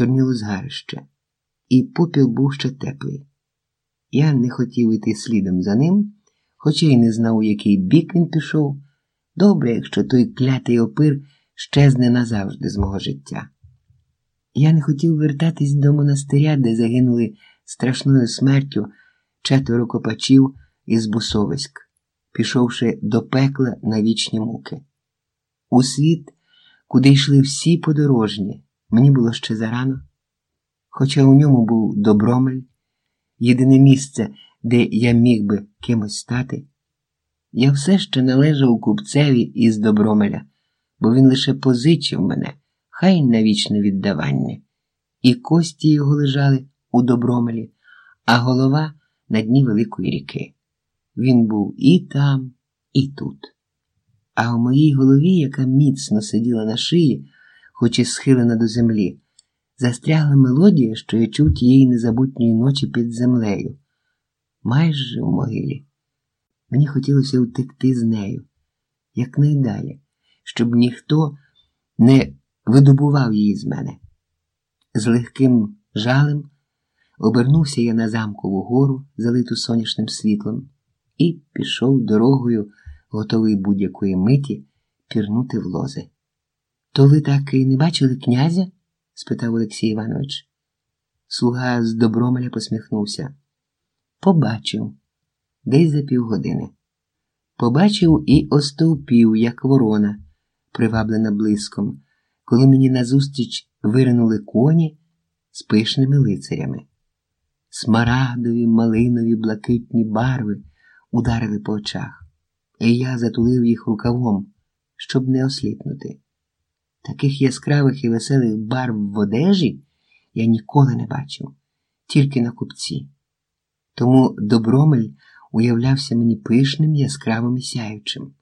чорніло згарище, і попіл був ще теплий. Я не хотів іти слідом за ним, хоча й не знав, у який бік він пішов. Добре, якщо той клятий опир щезне назавжди з мого життя. Я не хотів вертатись до монастиря, де загинули страшною смертю четверо копачів із Бусовиськ, пішовши до пекла на вічні муки. У світ, куди йшли всі подорожні, мені було ще зарано, хоча у ньому був добромель, єдине місце, де я міг би кимось стати. Я все ще належав купцеві із добромеля, бо він лише позичив мене, хай на вічне віддавання, і кості його лежали у добромелі, а голова на дні великої ріки. Він був і там, і тут. А у моїй голові, яка міцно сиділа на шиї, хоч і схилена до землі, застрягла мелодія, що я чув тієї незабутньої ночі під землею, майже в могилі. Мені хотілося втекти з нею якнайдалі, щоб ніхто не видобував її з мене. З легким жалем обернувся я на замкову гору, залиту сонячним світлом, і пішов дорогою, готовий будь-якої миті пірнути в лози. То ви так і не бачили князя? спитав Олексій Іванович. Слуга з добромеля посміхнувся. Побачив десь за півгодини. Побачив і остовпів, як ворона, приваблена блиском, коли мені назустріч виринули коні з пишними лицарями. Смарагдові, малинові, блакитні барви ударили по очах, і я затулив їх рукавом, щоб не осліпнути. Таких яскравих і веселих барв в одежі я ніколи не бачив, тільки на купці. Тому добромель уявлявся мені пишним, яскравим і сяючим.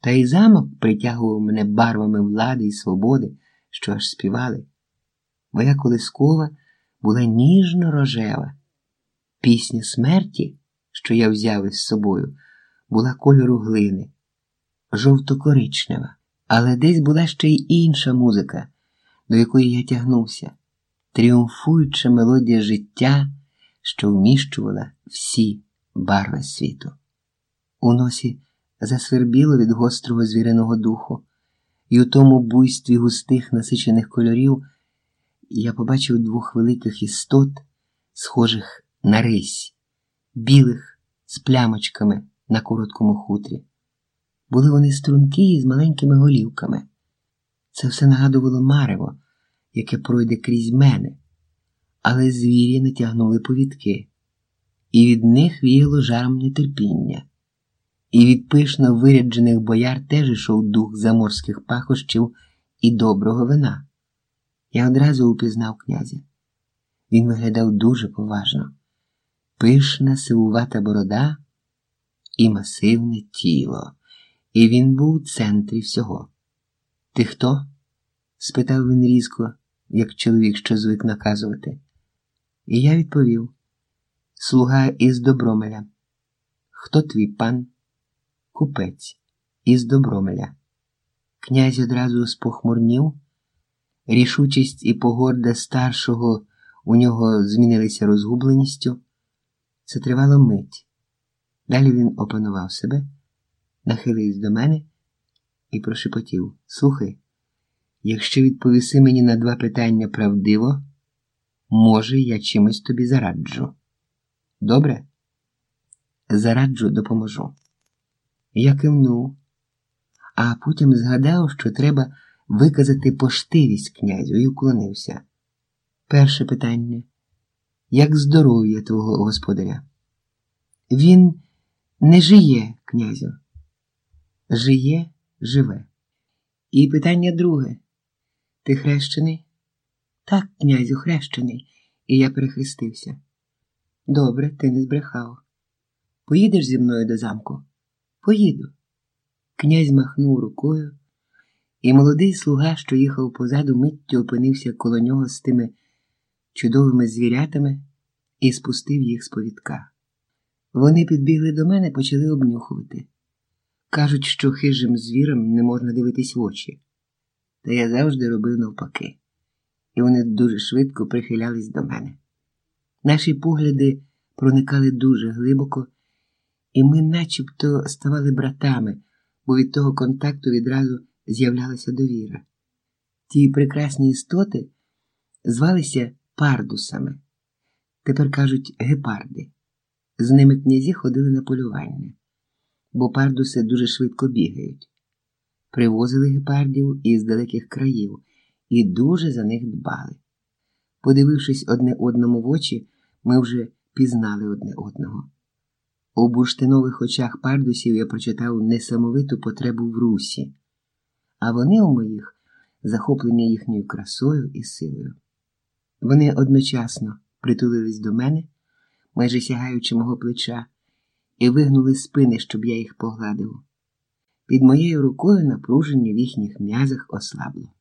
Та й замок притягував мене барвами влади і свободи, що аж співали. Моя колискова була ніжно рожева. Пісня смерті, що я взяв із собою, була кольору глини, жовто-коричнева, але десь була ще й інша музика, до якої я тягнувся, тріумфуюча мелодія життя, що вміщувала всі барви світу. У носі засвербіло від гострого звіриного духу, і у тому буйстві густих насичених кольорів я побачив двох великих істот, схожих на рись, білих з плямочками на короткому хутрі. Були вони стрункі з маленькими голівками. Це все нагадувало марево, яке пройде крізь мене, але звірі натягнули повідки і від них віяло жаром нетерпіння, і від пишно виряджених бояр теж йшов дух заморських пахощів і доброго вина. Я одразу упізнав князя. Він виглядав дуже поважно, пишна сивувата борода і масивне тіло, і він був у центрі всього. Ти хто? спитав він різко, як чоловік, що звик наказувати. І я відповів слуга із Добромеля. Хто твій пан? Купець із Добромеля. Князь одразу спохмурнів, рішучість і погорда старшого у нього змінилися розгубленістю. Це тривало мить. Далі він опанував себе, нахилився до мене і прошепотів: Слухай, якщо відповіси мені на два питання правдиво, може, я чимось тобі зараджу. Добре? Зараджу допоможу. Я кивнув, а потім згадав, що треба виказати поштивість князю і уклонився. Перше питання як здоров'я твого господаря? Він не жиє, князю. Жиє, живе. І питання друге. Ти хрещений? Так, князю, хрещений, і я перехрестився. Добре, ти не збрехав. Поїдеш зі мною до замку? Поїду. Князь махнув рукою, і молодий слуга, що їхав позаду, миттю опинився коло нього з тими чудовими звірятами і спустив їх з повідка. Вони підбігли до мене, почали обнюхувати. Кажуть, що хижим звірам не можна дивитись в очі, та я завжди робив навпаки. і вони дуже швидко прихилялись до мене. Наші погляди проникали дуже глибоко, і ми начебто ставали братами, бо від того контакту відразу з'являлася довіра. Ті прекрасні істоти звалися пардусами, тепер кажуть гепарди. З ними князі ходили на полювання, бо пардуси дуже швидко бігають. Привозили гепардів із далеких країв і дуже за них дбали. Подивившись одне одному в очі, ми вже пізнали одне одного. У бурштинових очах пардусів я прочитав несамовиту потребу в русі, а вони у моїх захоплення їхньою красою і силою. Вони одночасно притулились до мене, майже сягаючи мого плеча, і вигнули спини, щоб я їх погладив. Під моєю рукою напруження в їхніх м'язах ослабло.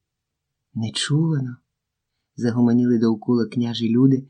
Нечувано. Загомоніли довкола княжі люди,